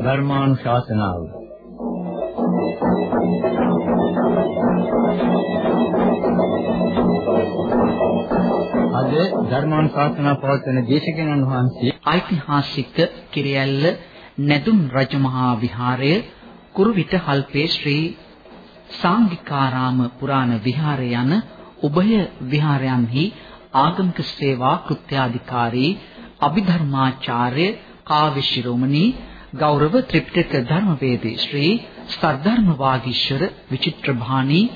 ධර්මානුශාසනාව අද ධර්මානුශාසනා පවත්වන දේශකයන්න් වහන්සේ ඓතිහාසික කිරියැල්ල නැදුම් රජමහා විහාරය කුරුවිට හල්පේ ශ්‍රී සාංගිකාරාම පුරාණ විහාරය යන උභය විහාරයන්හි ආගමික සේවා කෘත්‍යාධිකාරී අභිධර්මාචාර්ය කාව්‍ය ශිරෝමණී ගෞරව ත්‍රිපිටක ධර්මවේදී ශ්‍රී සද්ධර්ම වාගීශර විචිත්‍රභානී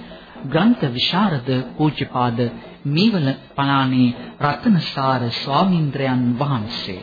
ග්‍රන්ථ විශාරද පූජ්‍යපාද මීවල පනානේ රත්නසාර ස්වාමීන්ද්‍රයන් වහන්සේ.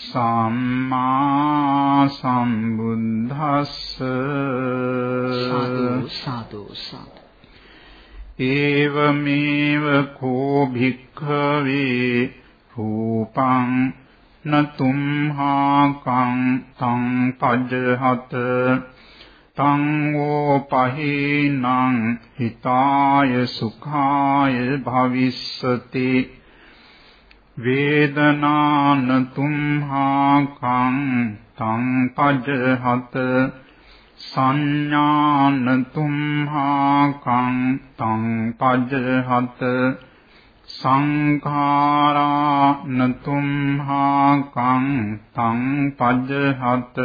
සම්මා සම්බුද්දස්ස. සාදු සාදු සාදු. ඒවමේව කෝ භික්ඛවේ රූපං නතුම්හාකං තං පජහත තං වෝ පහේනං හිතාය සුඛාය භවිස්සති වේදනානතුම්හාකං තං පජහත සංඥාන තුම්හාකං තං පජහත සංඛාරාන තුම්හාකං තං පජහත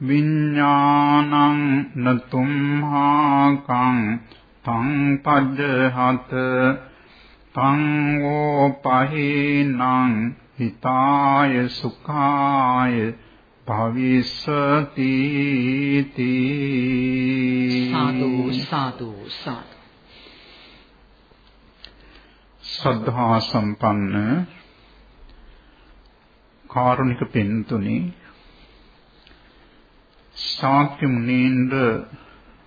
විඥානං නතුම්හාකං තං පජහත තං වෝ පහේනං හිතාය සුඛාය භවිස්සති තී සාදු සාදු සාදු. සද්ධා සම්පන්න කාරුණික පින්තුනි ශාක්‍ය මුනීන්ද්‍ර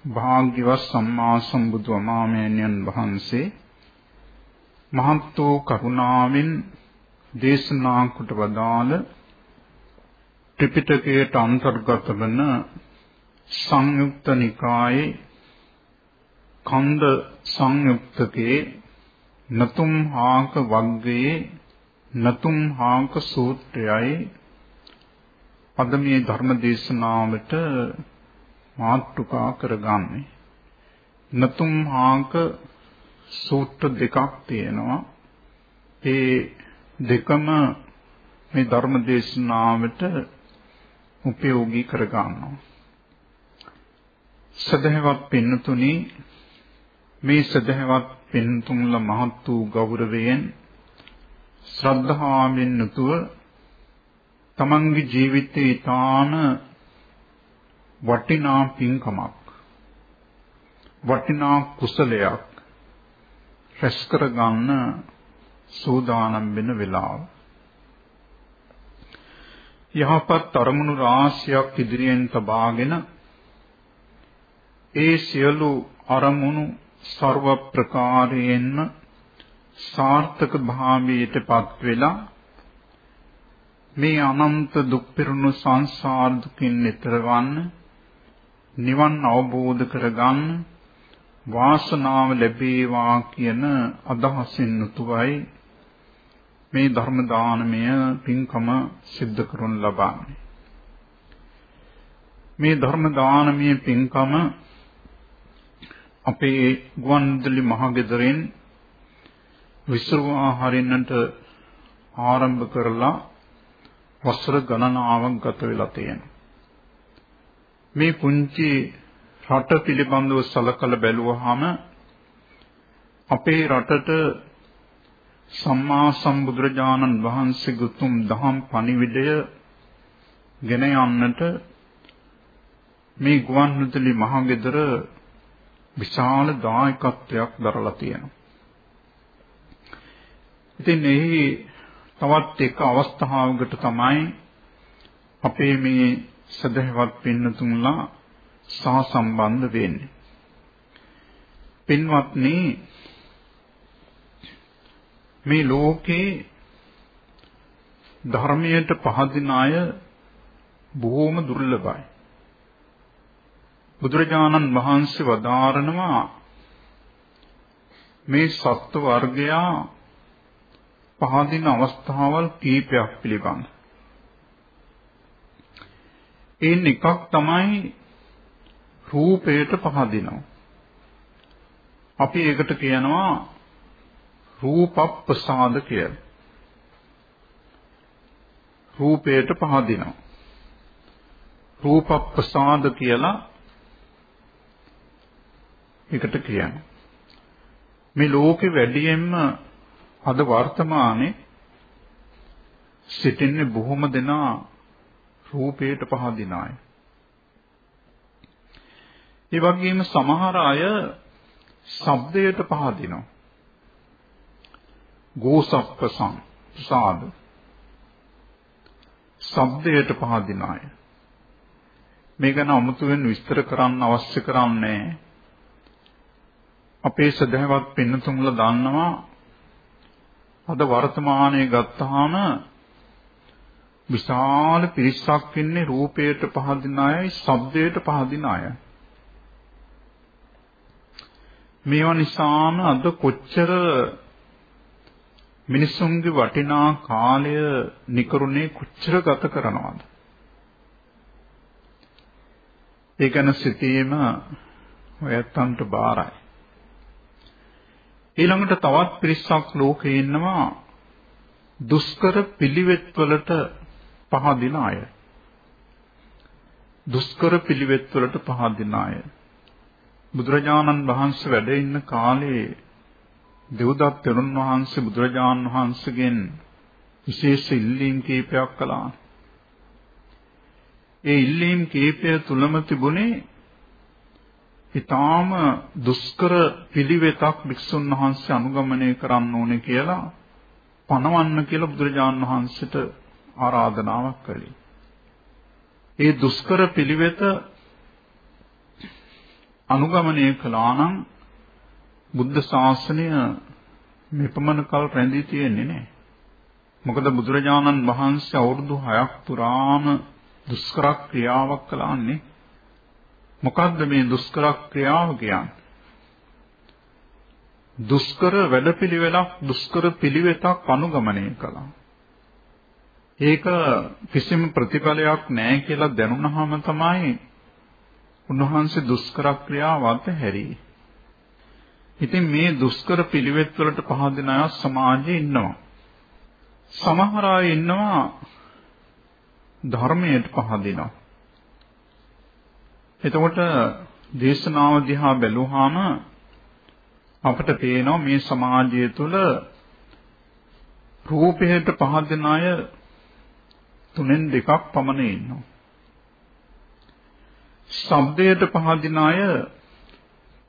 භාග්‍යවත් සම්මා සම්බුදු අමාමෑණියන් වහන්සේ මහත් වූ කරුණාවෙන් දේශනා කොට වදාළ ත්‍රිපිටකයට අන්තර්ගත වන සංයුක්ත නිකායේ කන්ද සංයුක්තකේ නතුම් හාක වග්ගයේ නතුම් හාක සූත්‍රයයි අද මේ ධර්ම දේශනාවට මාතෘකා කරගන්නේ. නතුම් හාක සූත්‍ර දෙකක් තියෙනවා ඒ දෙකම මේ ධර්ම දේශනාවට උපයෝගී කර ගන්නවා. සදහවත් පින්නතුනි මේ සදහවත් පින්තුන්ල මහත් වූ ගෞරවයෙන් ශ්‍රද්ධාවෙන් යුතුව තමන්ගේ ජීවිතේ ඊටාන වටිනා පින්කමක් වටිනා කුසලයක් රැස් කර ගන්න සූදානම් වෙන වෙලාව. යහපත් අරමුණු රාශියක් ඉදිරියෙන් තබාගෙන ඒ සියලු අරමුණු ਸਰව ප්‍රකාරයෙන්ම සාර්ථක භාවයටපත් වෙලා මේ අනන්ත දුක් පිරුණු සංසාර දුකින් නිතරවන්න නිවන් අවබෝධ කරගන්න වාසනාව ලැබේවා කියන අදහසින් යුතුවයි මේ ධර්ම දානමය පින්කම සිද්ධ කරනු ලබන්නේ. මේ ධර්ම දානමය පින්කම අපේ ගුවන්විදුලි මහගෙදරින් විසුරුවා හරින්නට ආරම්භ කරලා වසර ගණනාවක් ගත වෙලා තියෙනවා. මේ පුංචි රට පිළිබඳව සලකලා බැලුවහම අපේ රටට සම්මා සම්බුදුරජාණන් වහන්සේ ගුතුම් දහම් පණිවිඩය ගෙන යන්නට මේ ගුවන්විදුලි මහගෙදර විශාල දායකත්වයක් දරලා තියෙනවා. ඉතින් එහි තවත් එක අවස්ථාවකට තමයි අපේ මේ සදහවත් පින්නතුන්ලා සහ සම්බන්ධ වෙන්නේ. පින්වත්නි මේ ලෝකේ ධර්මයට පහදින අය බොහෝම දුර්ලභයි. බුදුරජාණන් වහන්සේ වදාරනවා මේ සත්ව වර්ගයා පහදින අවස්ථාවල් කීපයක් පිළිබඳ. එයින් එකක් තමයි රූපයට පහදිනවා. අපි ඒකට කියනවා රූපප්පසාද කියලා. රූපයට පහදිනවා. රූපප්පසාද කියලා එකට කියන්නේ. මේ ලෝකේ වැඩියෙන්ම අද වර්තමානයේ සිටින්නේ බොහොම දෙනා රූපයට පහදින අය. ඒ වගේම සමහර අය ශබ්දයට පහදිනවා. ගෝසප්පසං සාද ශබ්දයට පහදින අය. මේක නම් අමුතුවෙන් විස්තර කරන්න අවශ්‍ය කරන්නේ අපේ සදහවත් පින්නතුන්ලා දන්නවා අද වර්තමානයේ ගත්තාම විශාල පිරිසක් ඉන්නේ රූපයට පහදින අයයි ශබ්දයට පහදින අයයි. මේවා නිසාම අද කොච්චර මිනිසුන්ගේ වටිනා කාලය නිකරුණේ කොච්චර ගත කරනවද? ඒ ගැන සිතීම ඔයත්තන්ට බාරයි. ඊළඟට තවත් පිරිසක් ලෝකේ ඉන්නවා දුෂ්කර පිළිවෙත් වලට පහදින අය. දුෂ්කර පිළිවෙත් වලට පහදින අය. බුදුරජාණන් වහන්සේ වැඩ ඉන්න කාලේ දෙව්දත් තෙරුන් වහන්සේ බුදුරජාණන් වහන්සේගෙන් විශේෂ ඉල්ලීම් කීපයක් කළා. ඒ ඉල්ලීම් කීපය තුලම තිබුණේ ඊටාම දුෂ්කර පිළිවෙතක් වික්ෂුන් වහන්සේ අනුගමනය කරන්න ඕනේ කියලා පනවන්න කියලා බුදුරජාණන් වහන්සේට ආරාධනාවක් කළේ. ඒ දුෂ්කර පිළිවෙත අනුගමනය කළා නම් බුද්ධ ශාසනය මෙපමණ කල් රැඳී තියෙන්නේ නැහැ. මොකද බුදුරජාණන් වහන්සේ අවුරුදු 6ක් පුරාම දුෂ්කර ක්‍රියාවක් කළාන්නේ. මොකද්ද මේ දුෂ්කර ක්‍රියාව කියන්නේ? දුෂ්කර වැඩපිළිවෙලක් දුෂ්කර පිළිවෙතක් අනුගමනය කළා. ඒක කිසිම ප්‍රතිඵලයක් නැහැ කියලා දැනුණාම තමයි උන්වහන්සේ දුෂ්කර ක්‍රියාවත් හැරී. ඉතින් මේ දුෂ්කර පිළිවෙත් වලට පහදින අය සමාජයේ ඉන්නවා. සමහර අය ඉන්නවා ධර්මයට පහදිනවා. එතකොට දේශනාව දිහා බැලුවාම අපට පේනවා මේ සමාජය තුළ රූපයට පහදින අය තුනෙන් දෙකක් පමණ ඉන්නවා. ශබ්දයට පහදින අය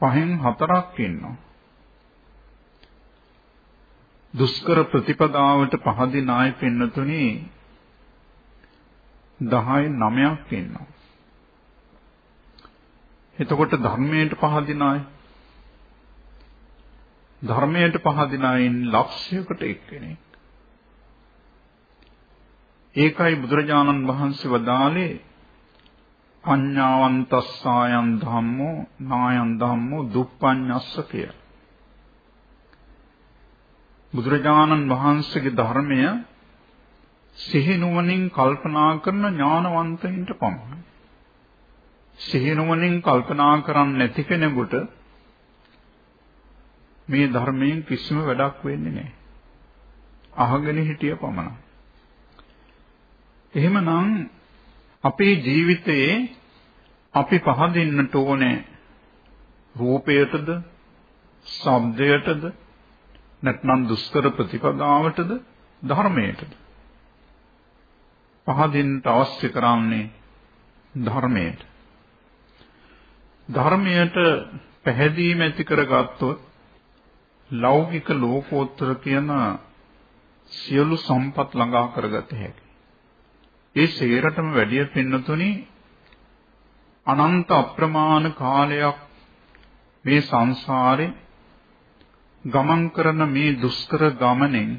පහෙන් හතරක් ඉන්නවා. දුෂ්කර ප්‍රතිපදාවට පහදින අය පින්නතුනි 10 9ක් ඉන්නවා. එතකොට ධර්මයට පහදින අය ධර්මයට පහදින අයින් ලක්ෂයකට එක්කෙනෙක්. ඒකයි බුදුරජාණන් වහන්සේ වදාළේ පඤ්ඤාවන්තස්සායන් ධම්මෝ නායන් ධම්මෝ දුප්පඤ්ඤස්ස කිය. බුදුරජාණන් වහන්සේගේ ධර්මය සිහි නුවණින් කල්පනා කරන ඥානවන්තයින්ට පමණයි. සිහි නුවණින් කල්පනා කරන්නේ නැති කෙනෙකුට මේ ධර්මයෙන් කිසිම වැඩක් වෙන්නේ නැහැ. අහගෙන හිටිය පමණයි. එහෙමනම් අපේ ජීවිතයේ අපි පහදින්නට ඕනේ රූපයටද ශබ්දයටද නැත්නම් දුෂ්කර ප්‍රතිපදාවටද ධර්මයටද පහදින්න අවශ්‍ය කරන්නේ ධර්මයට ධර්මයට පැහැදීම ඇති කරගත්තොත් ලෞකික ලෝකෝත්තර කියන සියලු සම්පත් ළඟා කරගත හැකියි. ඒ සේරටම වැඩිය පින්නතුනි අනන්ත අප්‍රමාණ කාලයක් මේ සංසාරේ ගමන් කරන මේ දුෂ්කර ගමනෙන්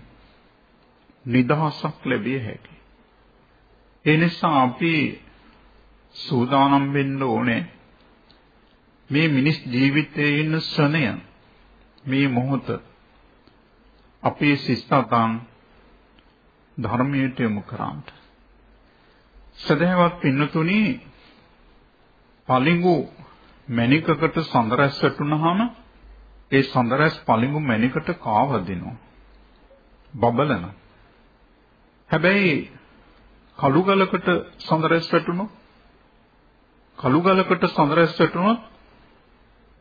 නිදහසක් ලැබිය හැකියි. ඒ නිසා අපි සූදානම් වෙන්න ඕනේ මේ මිනිස් ජීවිතයේ ඉන්න ශ්‍රණය මේ මොහොත අපේ සිස්තතන් ධර්මයට යොමු කරාන්ට සදහවත් පින්නතුනි පලිඟු මණිකකට සඳරැස් වැටුනහම ඒ සඳරැස් පලිඟු මණිකට කාවදිනවා බබලන හැබැයි කළු ගලකට සඳරැස් වැටුණොත් කළු ගලකට සඳරැස් වැටුණොත්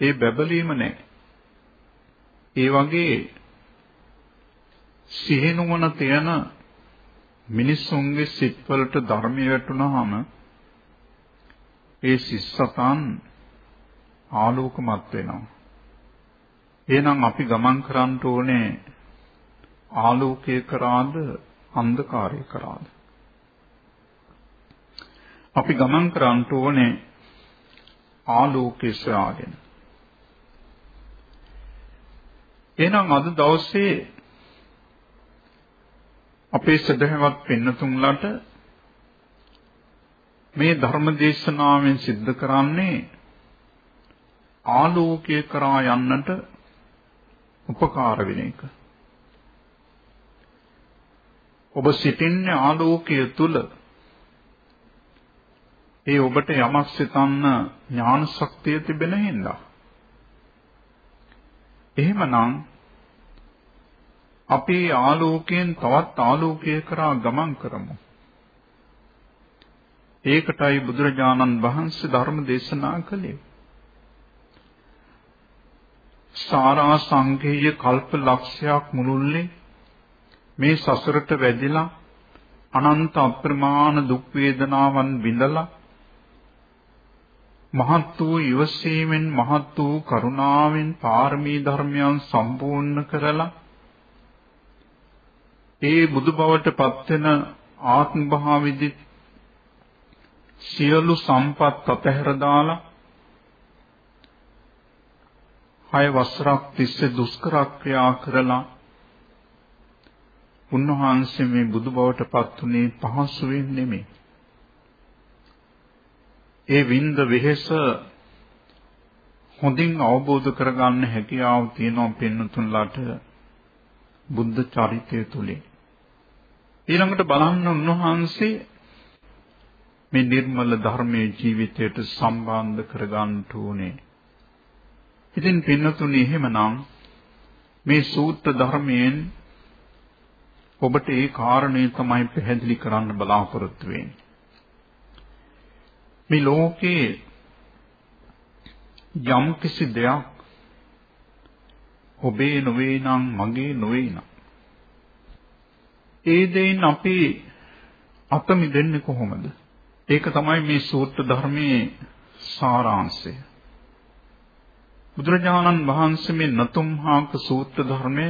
ඒ බබලීම නැහැ. ඒ වගේ සිහිනුවන තියෙන මිනිස්සුන්ගේ සිත්වලට ධර්මය වැටුනහම ඒ සිස්සතන් ආලෝකමත් වෙනවා. එහෙනම් අපි ගමන් කරන්න ඕනේ ආලෝකය කරාද අන්ධකාරය කරාද? අපි ගමන් කරන්න ඕනේ ආලෝකය සොයාගෙන. එහෙනම් අද දවසේ අපේ සදහවත් පින්නතුන්ලට මේ ධර්ම දේශනාවෙන් සිද්ධ කරන්නේ ආලෝකය කරා යන්නට උපකාර වෙන එක. ඔබ සිටින්නේ ආලෝකය තුල ඒ ඔබට යමක් සිතන්න ඥාන ශක්තිය තිබෙන හින්දා. එහෙමනම් අපි ආලෝකයෙන් තවත් ආලෝකය කරා ගමන් කරමු. ඒකටයි බුදුරජාණන් වහන්සේ ධර්ම දේශනා කළේ. සාරා සංඝේය කල්ප ලක්ෂයක් මුළුල්ලේ මේ සසරට වැදිලා අනන්ත අප්‍රමාණ දුක් වේදනාවන් විඳලා මහත් වූ ඉවසීමෙන් මහත් වූ කරුණාවෙන් පාරමී ධර්මයන් සම්පූර්ණ කරලා ඒ බුදු බවට පත්වෙන ආත්ම භාවිදි සියලු සම්පත් අතහැර දාලා හය වසරක් තිස්සේ දුෂ්කර ක්‍රියා කරලා උන්වහන්සේ මේ බුදු බවට පත්ුනේ පහසුවෙන් නෙමෙයි ඒ වින්ද වෙහෙස හොඳින් අවබෝධ කරගන්න හැකියාව තියෙනවා පින්නතුන්ලාට බුද්ධ චරිතය තුලින්. ඊළඟට බලන්න උන්වහන්සේ මේ නිර්මල ධර්මයේ ජීවිතයට සම්බන්ධ කරගන්න ඕනේ. ඉතින් පින්නතුනි එහෙමනම් මේ සූත්‍ර ධර්මයෙන් ඔබට ඒ කාරණේ තමයි පැහැදිලි කරන්න බලාපොරොත්තු වෙන්නේ. මේ ලෝකේ යම් කිසි දෙයක් ඔබේ නොවේ නම් මගේ නොවේ නම් ඒ දෙයින් අපි අත මිදෙන්නේ කොහොමද? ඒක තමයි මේ සූත්‍ර ධර්මයේ සාරාංශය. බුදුරජාණන් වහන්සේ මේ නතුම්හාක සූත්‍ර ධර්මය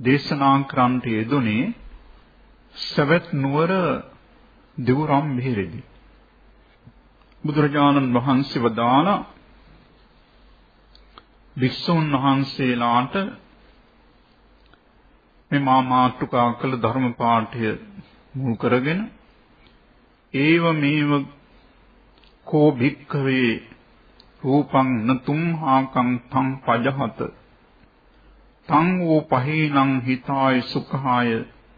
දේශනා කරන්නට යෙදුනේ සවැත් නුවර දිවුරම් මිහිරෙදී. බුදුරජාණන් වහන්සේ වදාලා වික්ෂුන් වහන්සේලාට මේ මා මාතුකා කළ ධර්ම පාඨය මුල් කරගෙන ඒව මේව කෝ භික්ඛවේ රූපං නතුම් හාකං තං පජහත. තං වූ පහේනං හිතාය සුඛාය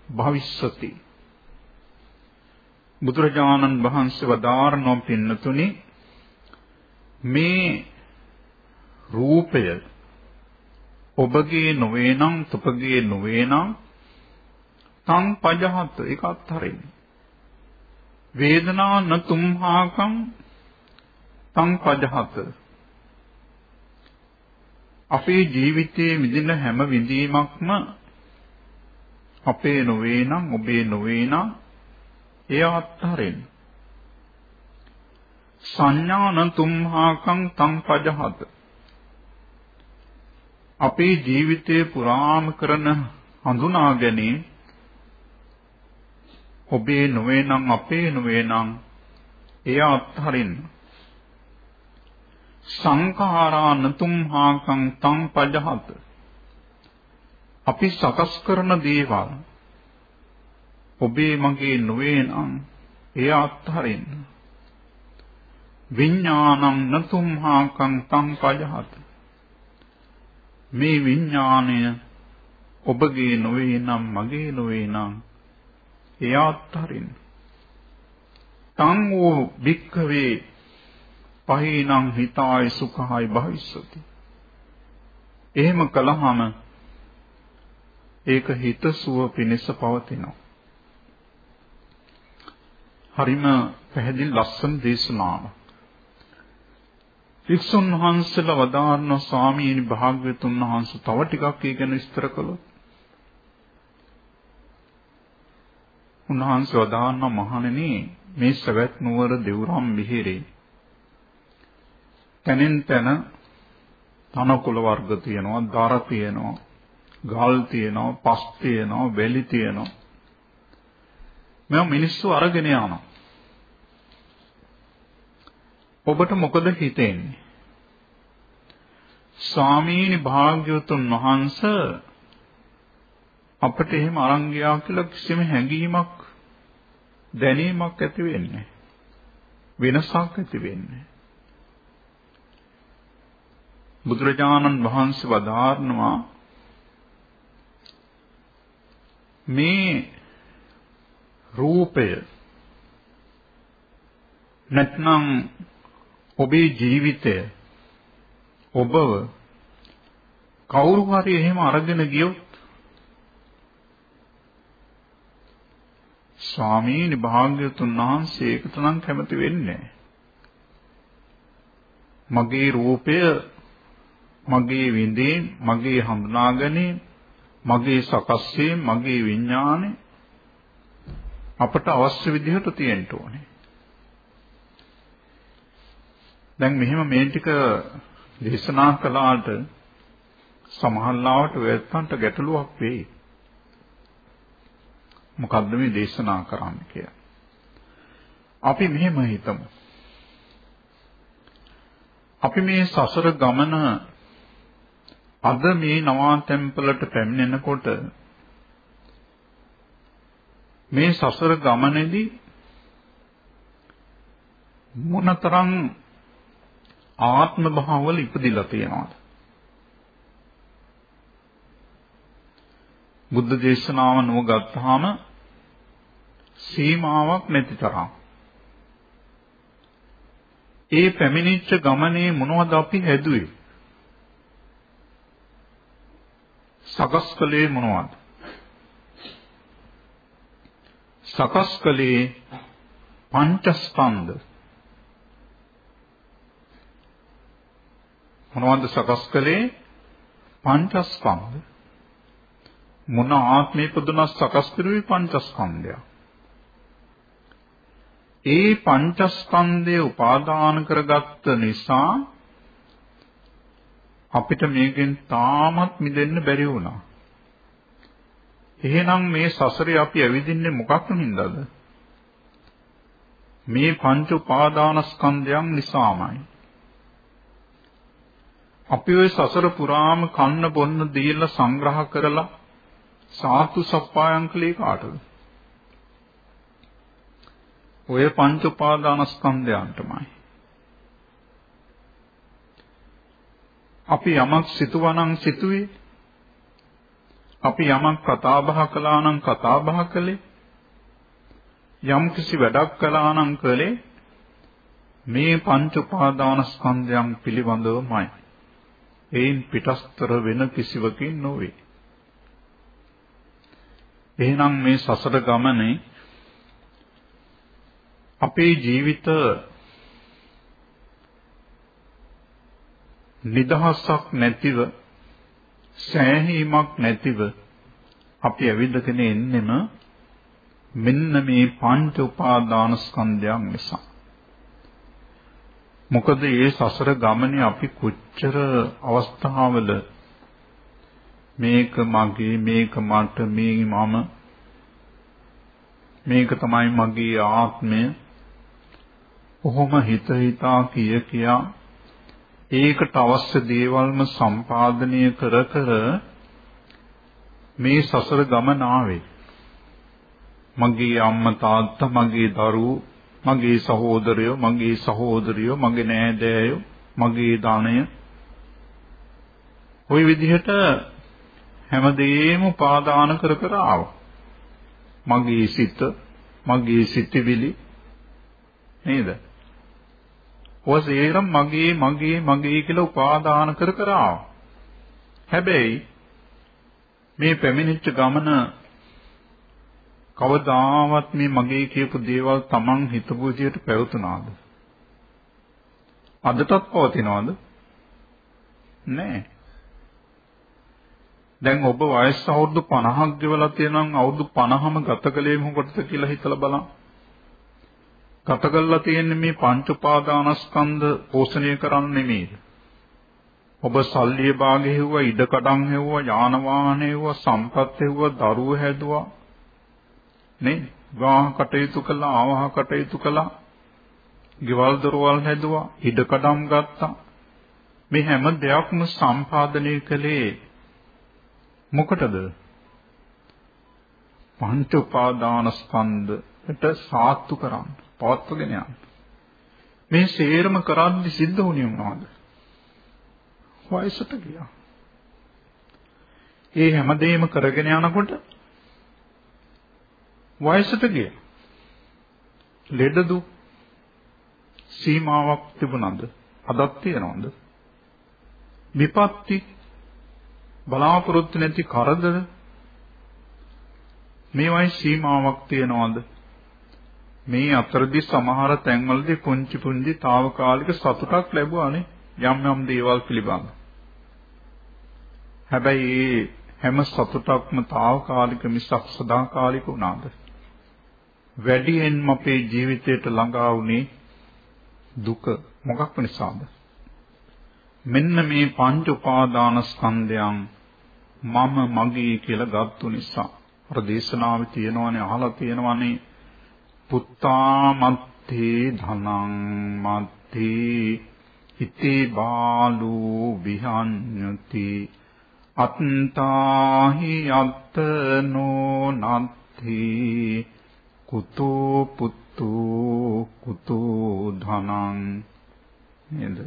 භවිස්සති. බුදුරජාණන් වහන්සේ වදාරනෝ පින්නතුනි මේ රූපය ඔබගේ නොවේ නම් තුපගේ නොවේ නම් තං පජහත් ඒක අත්හරින්න වේදනා නතුම්හාකං තං පජහත අපේ ජීවිතයේ විඳින හැම විඳීමක්ම අපේ නොවේ නම් ඔබේ නොවේ නම් එය අත්හරින්න. සංඥාන තුම්හාකං තං පජහත. අපේ ජීවිතයේ පුරාම කරන හඳුනා ගැනීම ඔබේ නොවේ නම් අපේ නොවේ නම් එය අත්හරින්න. සංඛාරා නතුම්හාකං තං පජහත. අපි සකස් කරන දේවල් ඔබේ මගේ නොවේ නම් එය අත්හරින්න. විඥානං නතුම්හාකං තං පජහත. මේ විඥාණය ඔබගේ නොවේ නම් මගේ නොවේ නම් එය අත්හරින්න. තං වූ භික්ඛවේ පහිනං හිතාය සුඛාය භවිස්සති. එහෙම කළාම ඒක හිතසුව පිණිස පවතිනවා. හරිම පැහැදිලි ලස්සන දේශනාවක්. වික්ෂුන් වහන්සේලා වදාारण ස්වාමීනි භාග්‍යතුන් වහන්සේ තව ටිකක් ඒ ගැන විස්තර කළොත්. උන්වහන්සේ වදාारण මහණෙනි මේ සවැත් නුවර දෙවුරම් මිහිරේ. තනෙන් තන තනකොළ වර්ග තියෙනවා දර තියෙනවා ගල් තියෙනවා පස් තියෙනවා වැලි තියෙනවා. මේ මිනිස්සු අරගෙන යනවා. ඔබට මොකද හිතෙන්නේ? ස්වාමීනි භාග්‍යවතුන් වහන්සේ අපිට එහෙම අරන් ගියා කියලා කිසිම හැඟීමක් දැනීමක් ඇති වෙන්නේ වෙනසක් ඇති වෙන්නේ බුදුරජාණන් වහන්සේ වදාारणවා මේ රූපය නැත්නම් ඔබේ ජීවිතය ඔබව කවුරු හරි එහෙම අරගෙන ගියොත් ස්වාමීනි භාග්‍යතුන් වහන්සේ ඒකට නම් කැමති වෙන්නේ මගේ රූපය මගේ විඳේ මගේ හඳුනා ගැනීම මගේ සකස් මගේ විඥානය අපට අවශ්‍ය විදිහට තියෙන්න ඕනේ. දැන් මෙහෙම මේ ටික දේශනා කළාට සමහරවිට වෙත්තන්ට ගැටලුවක් වෙයි. මොකද්ද මේ දේශනා කරන්නේ කියලා. අපි මෙහෙම හිතමු. අපි මේ සසර ගමන අද මේ නවා ටෙම්පලට පැමිණෙනකොට මේ සසර ගමනේදී මොනතරම් ආත්ම භාවවල ඉපදිලා තියෙනවාද? බුද්ධ දේශනාව නොගත්තාම සීමාවක් නැති තරම්. ඒ පැමිණිච්ච ගමනේ මොනවද අපි හැදුවේ? සකස් කළේ මොනවද? සකස් කළේ පංචස්කන්ධ මොනවද සකස් කළේ? පංචස්කන්ධ. මොන ආත්මේ පුදුනස් සකස් කරුවේ පංචස්කන්ධය. ඒ පංචස්කන්ධය උපාදාන කරගත්ත නිසා අපිට මේකෙන් තාමත් මිදෙන්න බැරි වුණා. එහෙනම් මේ සසරේ අපි ඇවිදින්නේ මොකක් නින්දාද? මේ පංච උපාදානස්කන්ධයන් නිසාමයි. අපි ওই සසර පුරාම කන්න බොන්න දීලා සංග්‍රහ කරලා සාතු සප්පායම් කලේ කාටද? ඔය පංච උපාදානස්කන්ධයන්ටමයි. අපි යමක් සිතුවනම් සිතුවේ අපි යමක් කතා බහ කළා නම් කතා බහ කළේ යම් කිසි වැඩක් කළා නම් කළේ මේ පංච උපාදානස්කන්ධයන් පිළිබඳවමයි එයින් පිටස්තර වෙන කිසිවකින් නොවේ. එහෙනම් මේ සසර ගමනේ අපේ ජීවිත නිදහසක් නැතිව සෑහීමක් නැතිව අපි ඇවිදගෙන එන්නෙම මෙන්න මේ පංච උපාදාන ස්කන්ධයන් නිසා. මොකද මේ සසර ගමනේ අපි කොච්චර අවස්ථාවල මේක මගේ මේක මට මේ මම මේක තමයි මගේ ආත්මය. කොහොම හිත හිතා කිය කියා ඒකට අවශ්‍ය දේවල්ම සම්පාදනය කර කර මේ සසර ගමන ආවේ මගේ අම්මා තාත්තා මගේ දරුවෝ මගේ සහෝදරයෝ මගේ සහෝදරියෝ මගේ නෑදෑයෝ මගේ ධනය. ওই විදිහට හැමදේම උපාදාන කර කර ආවා. මගේ සිත මගේ සිතවිලි නේද? ඔසේරම් මගේ මගේ මගේ කියලා උපාදාන කර කර ආවා. හැබැයි මේ පැමිණිච්ච ගමන කවදාවත් මේ මගේ කියපු දේවල් Taman හිතපු විදියට පැවතුනාද? අදටත් පවතිනවද? නෑ. දැන් ඔබ වයස අවුරුදු 50ක් ගෙවලා තියෙනවා අවුරුදු 50ම ගත කළේ මොකටද කියලා හිතලා බලන්න. ගත කරලා තියෙන්නේ මේ පංච උපාදානස්කන්ධ පෝෂණය කරන්න නෙමෙයි. ඔබ සල්ලිය භාගේ හෙව්වා, ඉඩකඩම් හෙව්වා, යාන වාහන හෙව්වා, සම්පත් හෙව්වා, දරුවෝ හැදුවා. නේ? විවාහ කටයුතු කළා, ආවාහ කටයුතු කළා. ගෙවල් දොරවල් හැදුවා, ඉඩකඩම් ගත්තා. මේ හැම දෙයක්ම සම්පාදනය කළේ මොකටද? පංච උපාදානස්කන්ධට සාත්තු කරන්න. පවත්වගෙන යන්න. මේ සේරම කරද්දි සිද්ධ වුණේ මොනවද? වයසට ගියා. ඒ හැමදේම කරගෙන යනකොට වයසට ගියා. ලෙඩ දුක් සීමාවක් තිබුණාද? අදත් තියනවද? විපත්ති බලාපොරොත්තු නැති කරදර මේවයි සීමාවක් තියනවද? මේ අතරදී සමහර තැන්වලදී පුංචි පුංචි తాවකාලික සතුටක් ලැබුවානේ යම් යම් දේවල් පිළිබඳ. හැබැයි හැම සතුටක්ම తాවකාලික මිසක් සදාකාලික වුණාද? වැඩියෙන්ම අපේ ජීවිතයට ළඟා වුණේ දුක මොකක් නිසාද? මෙන්න මේ පංච උපාදාන ස්කන්ධයන් මම මගේ කියලා ගත්තු නිසා. අර දේශනාවේ තියෙනවනේ අහලා තියෙනවනේ පුත්තා මත්තේ ධනං මත්තේ හිතේ බාලෝ විහඤ්ඤති අත්තාහි අත්තනෝ නත්ති කුතෝ පුත්තෝ කුතෝ ධනං නේද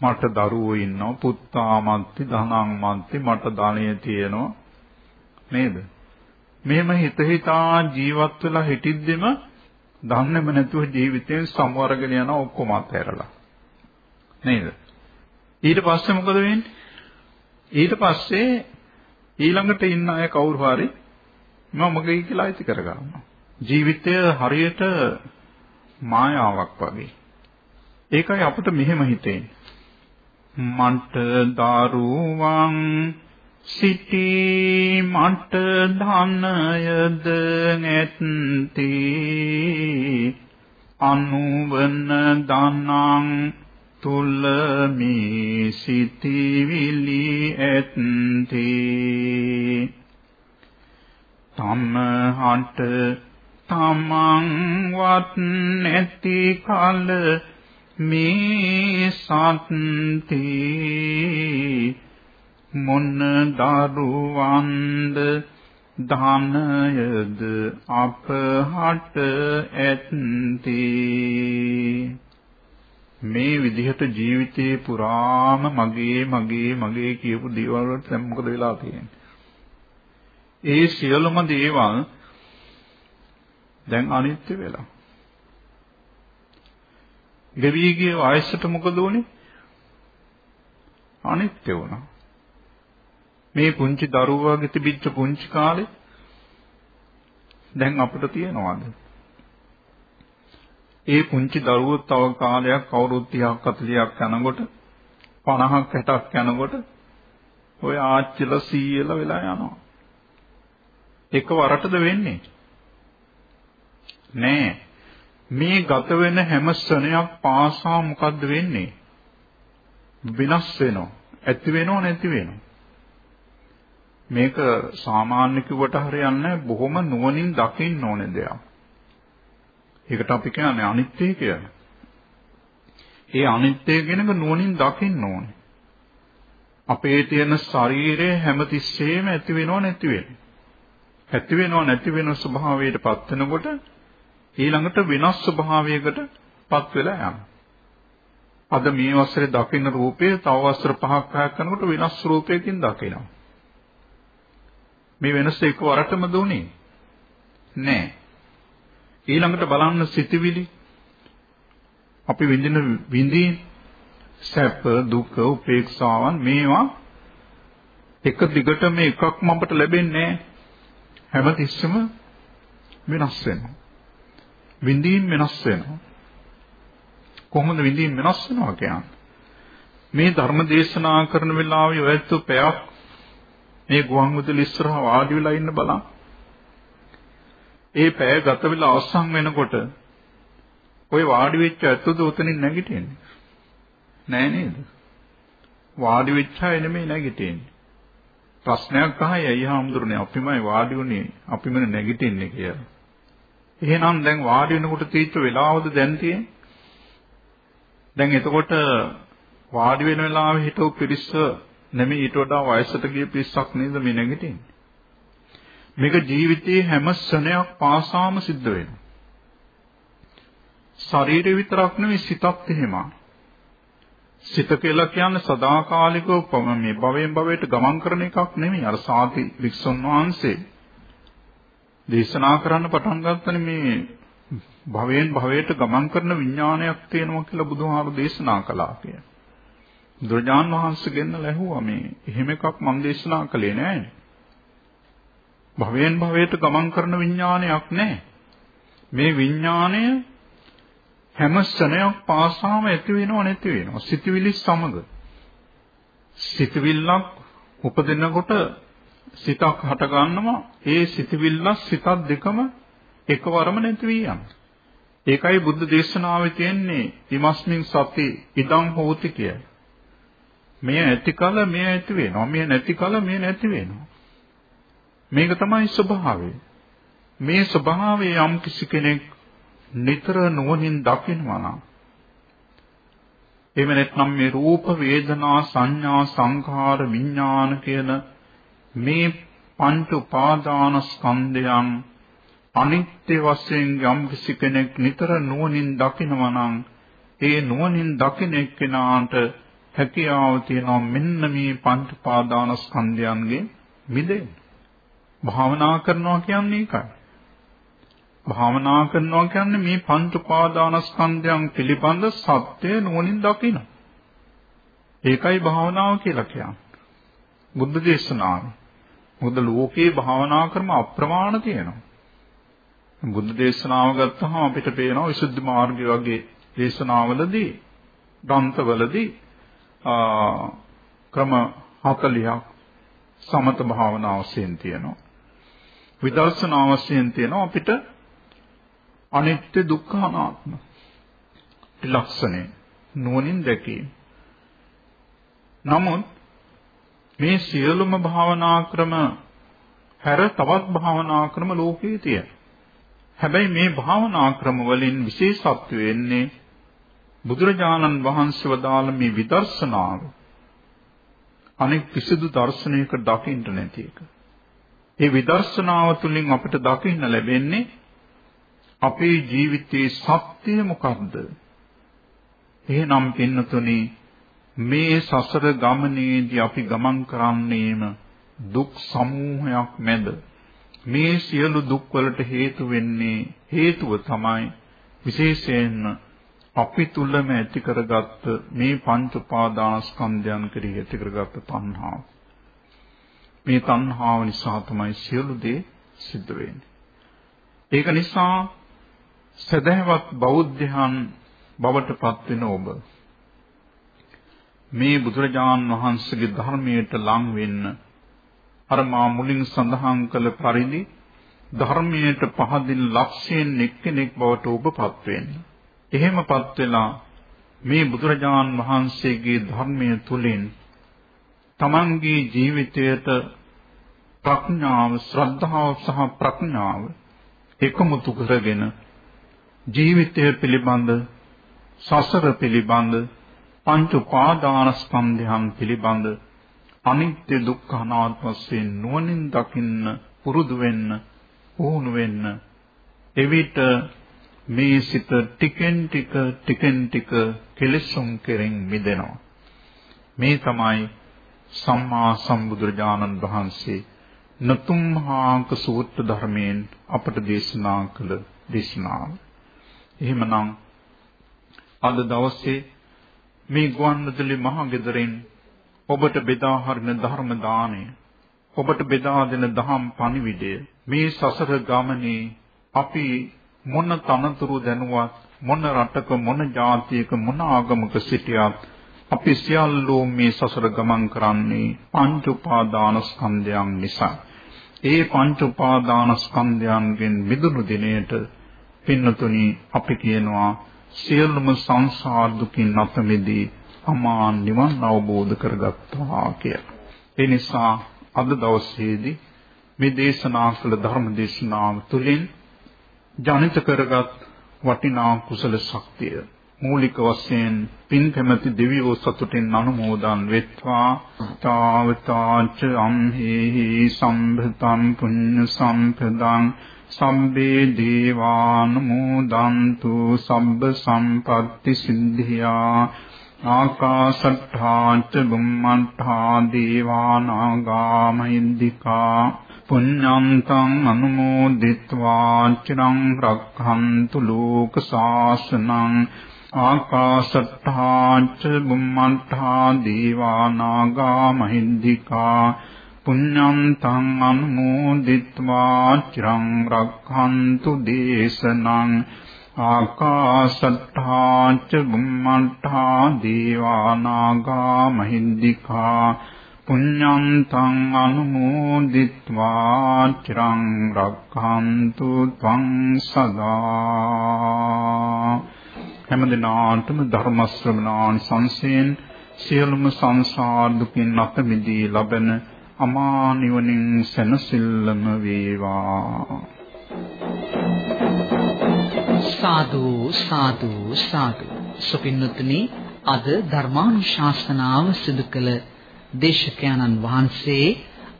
මට දරුවෝ ඉන්නවා පුත්තා මන්ති ධනං මන්ති මට ධනෙ තියෙනවා නේද මෙහෙම හිත හිතා ජීවත් වෙලා හිටිද්දෙම දන්නේම නැතුව ජීවිතයෙන් සමවරගෙන යන ඔක්කොම අත්හැරලා. නේද? ඊට පස්සේ මොකද වෙන්නේ? ඊට පස්සේ ඊළඟට ඉන්න අය කවුරු හරි මම මගේ කියලා අයිති කරගන්නවා. ජීවිතය හරියට මායාවක් වගේ. ඒකයි අපිට මෙහෙම හිතෙන්නේ. මන්ට දරුවන් සිටි මට ධනයද ඇත්ති අනුවන දනං තුල මේ සිටිවිලි ඇත්ති තමහට තමන් වත් නැති කල මේ සත්ති මොන දරුවන්ද ධනයද අපහට ඇත්ති? මේ විදිහට ජීවිතේ පුරාම මගේ මගේ මගේ කියපු දේවල් වලට දැන් මොකද වෙලා තියෙන්නේ? ඒ සියලුම දේවල් දැන් අනිත්‍ය වෙලා ගෙවි ගිය වයසට මොකද වුනේ අනිත්‍ය වුණා මේ පුංචි දරුවාගේ තිබිච්ච පුංචි කාලේ දැන් අපිට තියනවාද? ඒ පුංචි දරුවෝ තව කාලයක් අවුරුදු 30ක් 40ක් යනකොට 50ක් 60ක් යනකොට ඔය ආච්චිලා සීයලා වෙලා යනවා. එකවරටද වෙන්නේ? නෑ. මේ ගත වෙන හැම ශ්‍රණයක් පාසා මොකද්ද වෙන්නේ? විනාශ වෙනවා. ඇති වෙනව නැති වෙනව. මේක සාමාන්‍ය කිව්වට හරියන්නේ බොහොම නුවණින් දකින්න ඕනේ දෙයක්. ඒකට අපි කියන්නේ අනිත්‍ය කියලා. ඒ අනිත්‍ය කෙනක නුවණින් දකින්න ඕනේ. අපේ තියෙන ශරීරය හැමතිස්සෙම ඇති වෙනව නැති වෙනව. ඇති වෙනව නැති වෙන ස්වභාවයට පත් වෙනකොට ඊළඟට වෙනස් ස්වභාවයකට පත් වෙලා යනවා. අද මේ වසරේ දකින්න රූපය තව වසර පහක් හයක් යනකොට වෙනස් රූපයකින් දකිනවා. මේ වෙනස එකවරටම දුනේ නෑ. ඊළඟට බලන්න සිතවිලි අපි විඳින විඳින් සැප දුක උපේක්ෂාවන් මේවා එක දිගටම එකක්ම අපට ලැබෙන්නේ හැමතිස්සෙම වෙනස් වෙනවා විඳින් වෙනස් වෙනවා කොහොමද විඳින් වෙනස් වෙනවා කියන්නේ මේ ධර්ම දේශනා කරන වෙලාවේ ඔයත් පැයක් මේ ගුවන් විදුලි ඉස්සරහා වාඩි වෙලා ඉන්න බලන්න ඒ පැය ගත වෙලා අවසන් වෙනකොට ওই වාඩි වෙච්ච ඇත්තද උතනින් නැගිටින්නේ නෑ නේද? වාඩි වෙච්ච අය නෙමෙයි නැගිටින්නේ. ප්‍රශ්නයක් අහයි අයියා හම්දුරනේ අපිමයි වාඩි උනේ අපිමන නැගිටින්නේ කියලා. එහෙනම් දැන් වාඩි වෙනකොට තීච්ච වෙලාවද දැන් තියෙන්නේ? දැන් එතකොට වාඩි වෙන වෙලාවෙ හිටව පිරිස නෙමෙයි ඊට වඩා වයසට ගිය පිරිසක් නේද මේ නැගිටින්නේ. මේක ජීවිතයේ හැම ශ්‍රණයක් පාසාම සිද්ධ වෙනවා. ශරීරය විතරක් නෙවෙයි සිතත් එහෙමයි. සිත කියලා කියන්නේ සදාකාලිකව මේ භවයෙන් භවයට ගමන් කරන එකක් නෙමෙයි. අර සාති වික්ෂුන් වහන්සේ දේශනා කරන්න පටන් ගත්තනේ මේ භවයෙන් භවයට ගමන් කරන විඥානයක් තියෙනවා කියලා බුදුහාරු දේශනා කළා කිය. දුර්ජාන් වහන්සේගෙන් ලැබුවා මේ එහෙම එකක් මම දේශනා කළේ නෑ. භවයෙන් භවයට ගමන් කරන විඥානයක් නෑ. මේ විඥාණය හැම ශ්‍රණයක් පාසාම ඇති වෙනව නැති වෙනව සිතවිලි සමග සිතවිල්ලක් උපදිනකොට සිතක් හට ගන්නවා ඒ සිතවිල්ල සිතක් දෙකම එකවරම නැති වී යනවා. ඒකයි බුද්ධ දේශනාවේ තියෙන්නේ ඉමස්මින් සති ඉදං හෝති කියයි මෙය ඇතිකල මෙය ඇති වෙනවා. මෙය නැතිකල මෙය නැති වෙනවා. මේක තමයි ස්වභාවය. මේ ස්වභාවය යම් කිසි කෙනෙක් නිතර නුවණින් දකිනවා නම් එහෙම නැත්නම් මේ රූප වේදනා සංඥා සංඛාර විඥාන කියන මේ පංච උපාදාන ස්කන්ධයන් අනිත්‍ය වශයෙන් යම් කිසි කෙනෙක් නිතර නුවණින් දකිනවා නම් ඒ නුවණින් දකින එක්කෙනාට හැකියාව තියෙනවා මෙන්න මේ පංච උපාදාන ස්කන්ධයන්ගේ මිදෙන්න. භාවනා කරනවා කියන්නේ ඒකයි. භාවනා කරනවා කියන්නේ මේ පංච උපාදානස්කන්ධයන් පිළිබඳ සත්‍ය නුවණින් දකින. ඒකයි භාවනාව කියලා කියන්නේ. බුද්ධ දේශනාව. මොකද ලෝකේ භාවනා ක්‍රම අප්‍රමාණ තියෙනවා. බුද්ධ දේශනාව ගත්තහම අපිට පේනවා විසුද්ධි මාර්ගය වගේ දේශනාවලදී ග්‍රන්ථවලදී ක්‍රම 40ක් සමත භාවනාව වශයෙන් තියෙනවා. විදර්ශනා වශයෙන් තියෙනවා අපිට අනිත්‍ය දුක්ඛ අනාත්ම ලක්ෂණය නුවණින් දැකීම. නමුත් මේ සියලුම භාවනා ක්‍රම හැර තවත් භාවනා ක්‍රම ලෝකයේ තියෙනවා. හැබැයි මේ භාවනා ක්‍රම වලින් විශේෂත්වය වෙන්නේ බුදුරජාණන් වහන්සේ වදාළ මේ විදර්ශනාව අනෙක් කිසිදු දර්ශනයක දකින්න නැති එක. ඒ විදර්ශනාව තුළින් අපිට දකින්න ලැබෙන්නේ අපේ ජීවිතයේ සත්‍ය මොකක්ද? එහෙනම් පින්නතුනි මේ සසර ගමනේදී අපි ගමන් කරන්නේම දුක් සමූහයක් මැද මේ සියලු දුක් වලට හේතු වෙන්නේ හේතුව තමයි විශේෂයෙන්ම අපි තුලම ඇති කරගත්ත මේ පංච උපාදානස්කන්ධයන් කෙරෙහි ඇති කරගත්ත තණ්හාව. මේ තණ්හාව නිසා තමයි සියලු දේ සිද්ධ වෙන්නේ. ඒක නිසා සදහවත් බෞද්ධයන් බවට පත් වෙන ඔබ මේ බුදුරජාන් වහන්සේගේ ධර්මයට ලං වෙන්න අර මා මුලින් සඳහන් කළ පරිදි ධර්මයට පහදින් ලක්ෂයෙන් එක්කෙනෙක් බවට ඔබපත් වෙන්න. එහෙමපත් වෙලා මේ බුදුරජාන් වහන්සේගේ ධර්මය තුලින් තමන්ගේ ජීවිතයට ප්‍රඥාව ශ්‍රද්ධාව සහ ප්‍රඥාව එකමුතු කරගෙන ජීවිතය පිළිබඳ සසර පිළිබඳ පංච උපාදානස්කන්ධයන් පිළිබඳ අනිත්‍ය දුක්ඛ අනාත්ම වශයෙන් නුවණින් දකින්න පුරුදු වෙන්න පුහුණු වෙන්න එවිට මේ සිත ටිකෙන් ටික ටිකෙන් ටික කෙලෙසුන් කෙරෙන් මිදෙනවා මේ තමයි සම්මා සම්බුදුරජාණන් වහන්සේ නතුම්හාංක සූත්‍ර ධර්මයෙන් අපට දේශනා කළ දේශනාව. එහෙමනම් අද දවසේ මේ ගුවන්විදුලි මහගෙදරින් ඔබට බෙදා හරින ධර්ම දාණය ඔබට බෙදා දෙන දහම් පණිවිඩය මේ සසර ගමනේ අපි මොන තනතුරු දැනුවත් මොන රටක මොන ජාතියක මොන ආගමක සිටියත් අපි සියල්ලෝ මේ සසර ගමන් කරන්නේ පංච උපාදානස්කන්ධයන් නිසා. ඒ පංච උපාදානස්කන්ධයන්ගෙන් මිදුණු දිනයට පින්නතුනි අපි කියනවා සියලුම සංසාර දුකින් අත මිදී අමා නිවන් අවබෝධ කරගත්තා කියලා. ඒ නිසා අද දවසේදී මේ දේශනා කළ ධර්ම දේශනාව තුළින් ජනිත කරගත් වටිනා කුසල ශක්තිය මූලික වශයෙන් පින් කැමැති දෙවියෝ සතුටින් අනුමෝදන් වෙත්වා තාවතාච අම්හෙහි සම්භතම් පුඤ්ඤ සම්පදං සම්බේ දේවානුමෝදන්තු සබ්බ සම්පatti සිද්ධියා ආකාශට්ඨා ච බුම්මණ්ඨා දේවානාගා මහිද්దికා පුඤ්ඤන්තං අනුමෝදිත්වා චිරං රක්ඛන්තු ලෝක සාසනං ආකාශට්ඨා ච බුම්මණ්ඨා දේවානාගා මහිද්దికා පුඤ්ඤන්තං අනුමෝදිත්වා චිරං රක්ඛන්තු දේශනං ආකාශට්ඨාච බුම්මට්ඨා දීවානාගා මහින්దికා පුඤ්ඤන්තං අනුමෝදිත්වා චිරං රක්ඛන්තු ත්වං සදා හැමදිනාටම ධර්ම ශ්‍රවණාන් සංසයෙන් සියලුම සංසාර දුකින් අත මිදී ලබන අමා නිවනින් සැනසෙල්ලම වේවා. සාදු සාදු සාදු. සුපින්නතුනි අද ධර්මානුශාසනාව සිදු කළ දේශකයන්න් වහන්සේ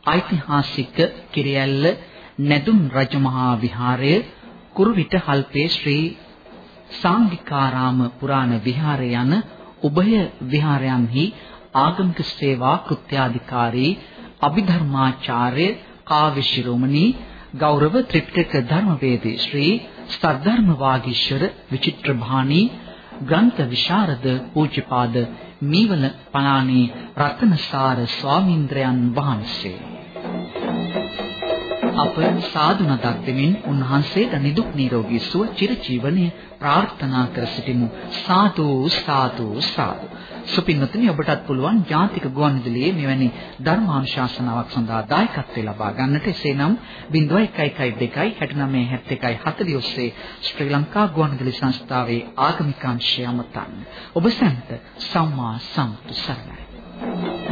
ඓතිහාසික කිරියැල්ල නැදුම් රජමහා විහාරය කුරුවිට හල්පේ ශ්‍රී සාංගිකාරාම පුරාණ විහාරය යන උභය විහාරයන්හි ආගමික සේවා කෘත්‍යාධිකාරී අභිධර්මාචාර්ය කාව්‍ය ශිරෝමණී ගෞරව ත්‍රිපිටක ධර්මවේදී ශ්‍රී සද්ධර්ම වාගීශර විචිත්‍රභානී ග්‍රන්ථ විශාරද පූජ්‍යපාද මීවල පනානේ රත්නසාර ස්වාමීන්ද්‍රයන් වහන්සේ. අප සාදුනක් දෙමින් උන්වහන්සේට නිදුක් නිරෝගී සුව චිරජීවනයේ ප්‍රාර්ථනා කර සිටිමු. සාදු සාදු සාදු. සුපින්නතුනි ඔබටත් පුළුවන් ජාතික ගුවන්විදුලියේ මෙවැනි ධර්මානුශාසනාවක් සඳහා දායකත්වය ලබා ගන්නට. එසේනම් 0112 69 71 40 ඔස්සේ ශ්‍රී ලංකා ගුවන්විදුලි සංස්ථාවේ ආගමික අංශය අමතන්න. ඔබ සැමට සම්මා සම්පූර්ණ සරණයි.